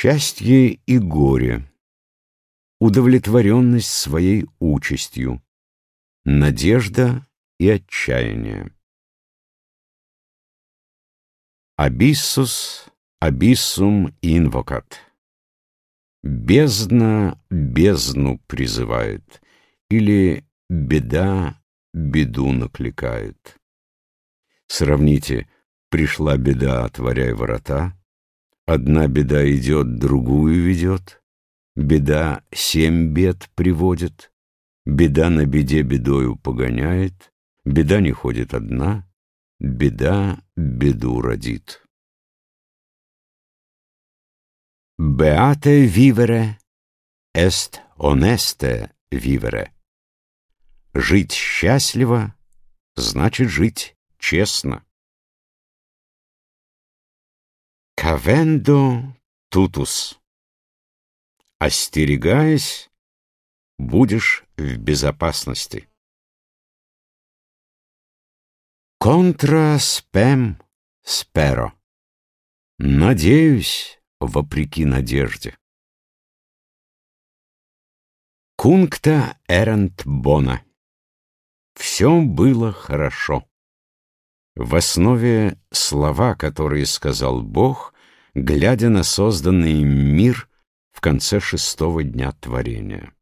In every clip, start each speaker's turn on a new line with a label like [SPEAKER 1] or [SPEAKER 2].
[SPEAKER 1] Счастье и горе, удовлетворенность своей участью, надежда и отчаяние. Абиссус, абиссум инвокат. Бездна бездну призывает, или беда беду накликает. Сравните, пришла беда, отворяй ворота, Одна беда идет, другую ведет, Беда семь бед приводит, Беда на беде бедою погоняет, Беда не ходит одна, Беда беду родит. Beate vivere est honeste vivere. Жить счастливо значит жить честно. Кавендо тутус. Остерегаясь, будешь в безопасности. Контра спем сперо. Надеюсь, вопреки надежде. Кункта эрент бона. Все было хорошо. В основе слова, которые сказал Бог, глядя на созданный мир в конце шестого дня творения.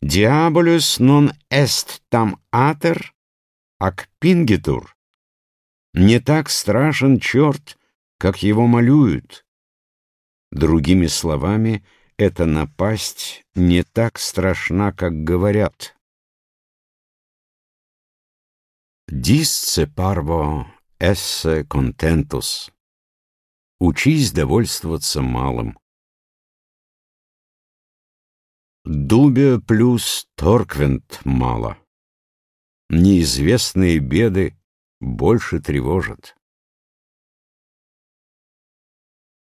[SPEAKER 1] «Диаболюс нон эст там атер, ак пингитур». Не так страшен черт, как его малюют. Другими словами, эта напасть не так страшна, как говорят. Disce parvo esse contentus. Учись довольствоваться малым. Дубе плюс торквент мало. Неизвестные беды больше тревожат.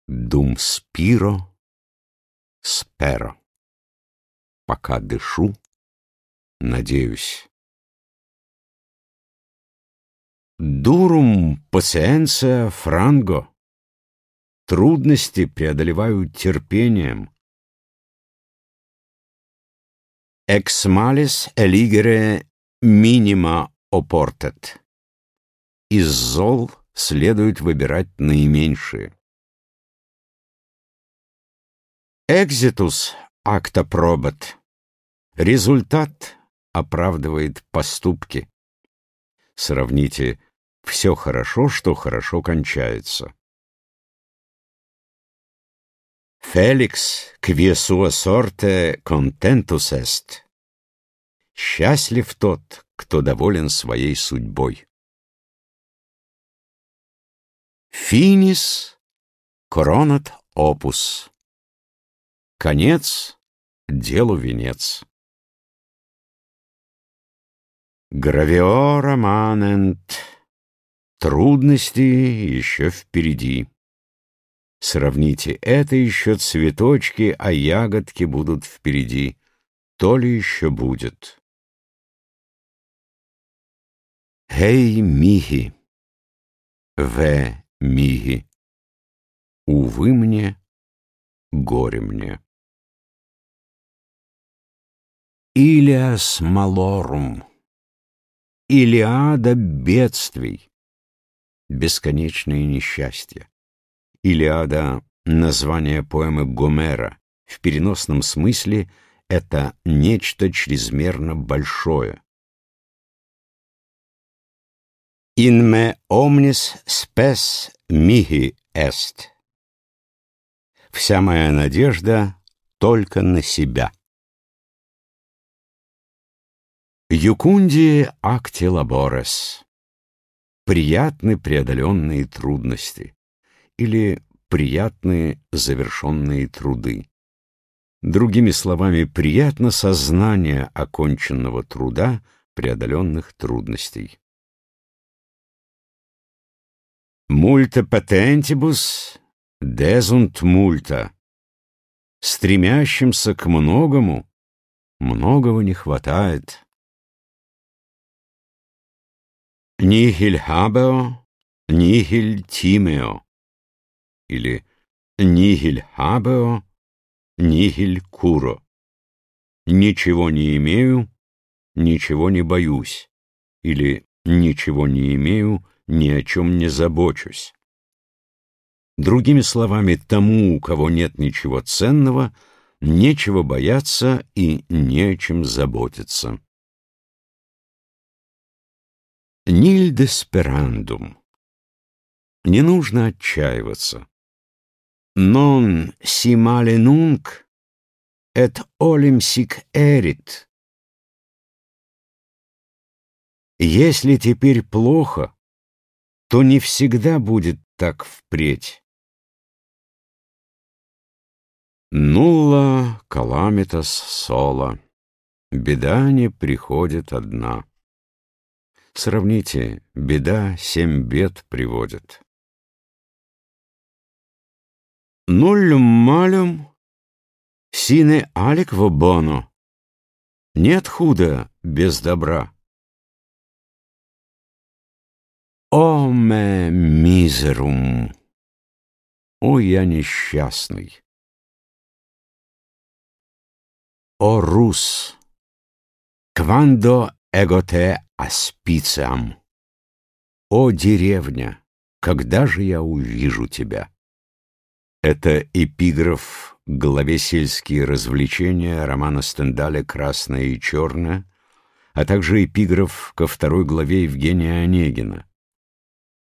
[SPEAKER 1] Дум спиро, сперо. Пока дышу, надеюсь. Дурум пациенция франго. Трудности преодолевают терпением. Эксмалис элигере минима опортет. Из зол следует выбирать наименьшие. Экзитус акта пробат. Результат оправдывает поступки. Сравните «все хорошо, что хорошо кончается». Феликс кве суа сорте контентус эст. Счастлив тот, кто доволен своей судьбой. Финис коронат опус. Конец — делу венец. Гравиора манент. Трудности еще впереди. Сравните, это еще цветочки, а ягодки будут впереди. То ли еще будет. Хей, миги, в миги, увы мне, горе мне. Илиас малорум. Илиада бедствий, бесконечное несчастье. Илиада — название поэмы Гомера. В переносном смысле это нечто чрезмерно большое. In me omnis spes mihi est. Вся моя надежда только на себя. Юкунди акти лаборес. Приятны преодоленные трудности или приятные завершенные труды. Другими словами, приятно сознание оконченного труда, преодоленных трудностей. Мульта патентибус дезунт мульта. Стремящимся к многому многого не хватает. Нихиль хабео, нихиль тимео. или «нигель хабео», «нигель куро». «Ничего не имею, ничего не боюсь» или «ничего не имею, ни о чем не забочусь». Другими словами, тому, у кого нет ничего ценного, нечего бояться и не о чем заботиться. Ниль десперандум. Не нужно отчаиваться. Non si male nunc, et olim sic erit. Если теперь плохо, то не всегда будет так впредь. Нулла каламитас соло. Беда не приходит одна. Сравните, беда семь бед приводит. Нуллюм малюм сине аликво боно. Нет худа без добра. О ме мизерум! О, я несчастный! О рус! Квандо эготе аспициам! О деревня! Когда же я увижу тебя? Это эпиграф главе «Сельские развлечения» романа Стендаля «Красное и черное», а также эпиграф ко второй главе Евгения Онегина.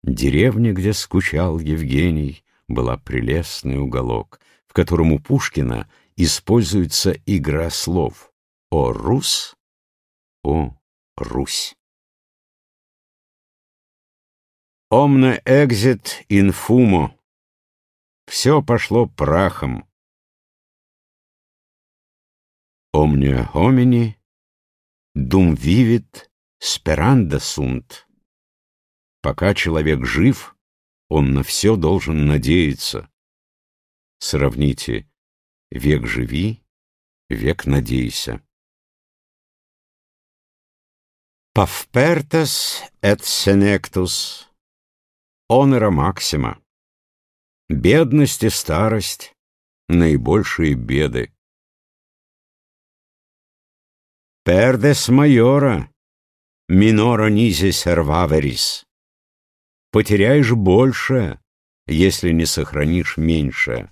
[SPEAKER 1] Деревня, где скучал Евгений, была прелестный уголок, в котором у Пушкина используется игра слов «О Рус», «О Русь». «Омне экзит инфумо» Все пошло прахом. «Омне хомини дум вивит сперанда сунт». Пока человек жив, он на все должен надеяться. Сравните Век живи, век надейся. Павпертес et senectus, онера максима. Бедность и старость — наибольшие беды. Пердес майора, минора низи серваверис. Потеряешь больше, если не сохранишь меньше.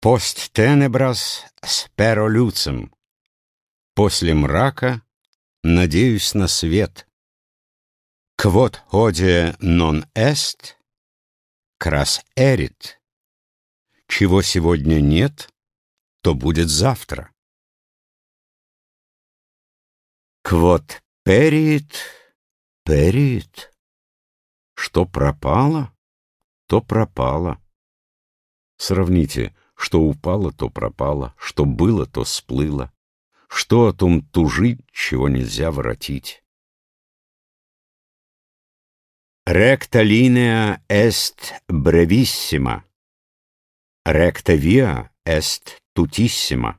[SPEAKER 1] Пост тенебрас сперо люцем. После мрака надеюсь на свет. Квот одия нон эст, крас эрит. Чего сегодня нет, то будет завтра. Квот перит, перит. Что пропало, то пропало. Сравните что упало, то пропало, что было, то сплыло. Что о том тужить, чего нельзя воротить? Recta linea est brevissima, recta via est tutissima.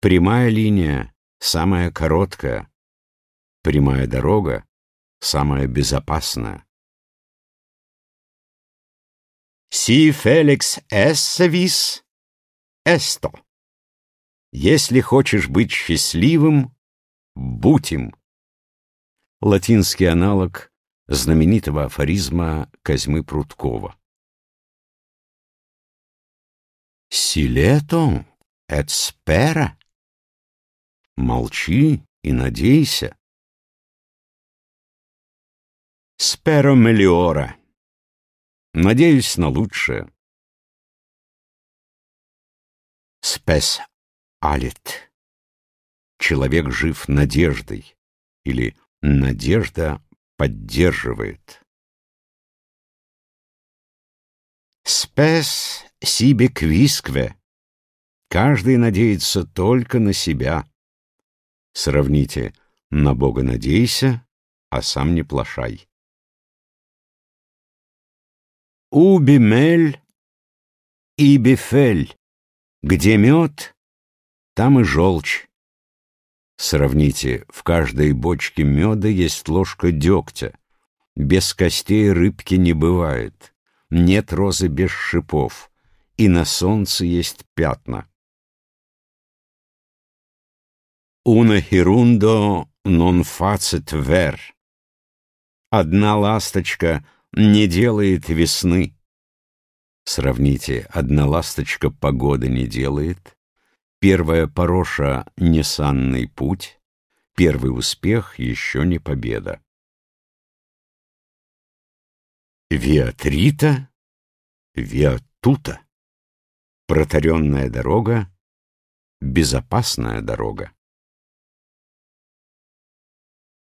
[SPEAKER 1] Прямая линия самая короткая, прямая дорога самая безопасная. Си Феликс эссевис эсто. Если хочешь быть счастливым, будь им. Латинский аналог знаменитого афоризма Козьмы Пруткова. Силето эт спера. Молчи и надейся. Сперо мелиора. Надеюсь на лучшее. Спес алит. Человек жив надеждой или надежда поддерживает. Спес сибе квискве. Каждый надеется только на себя. Сравните «на Бога надейся, а сам не плашай». Убимель и бифель. Где мед, там и желчь. Сравните, в каждой бочке меда есть ложка дегтя. Без костей рыбки не бывает, нет розы без шипов, и на солнце есть пятна. Una hirundo non facet ver. Одна ласточка не делает весны. Сравните, одна ласточка погоды не делает, первая пороша — несанный путь, первый успех — еще не победа. Виатрита, Виатута. Протаренная дорога, безопасная дорога.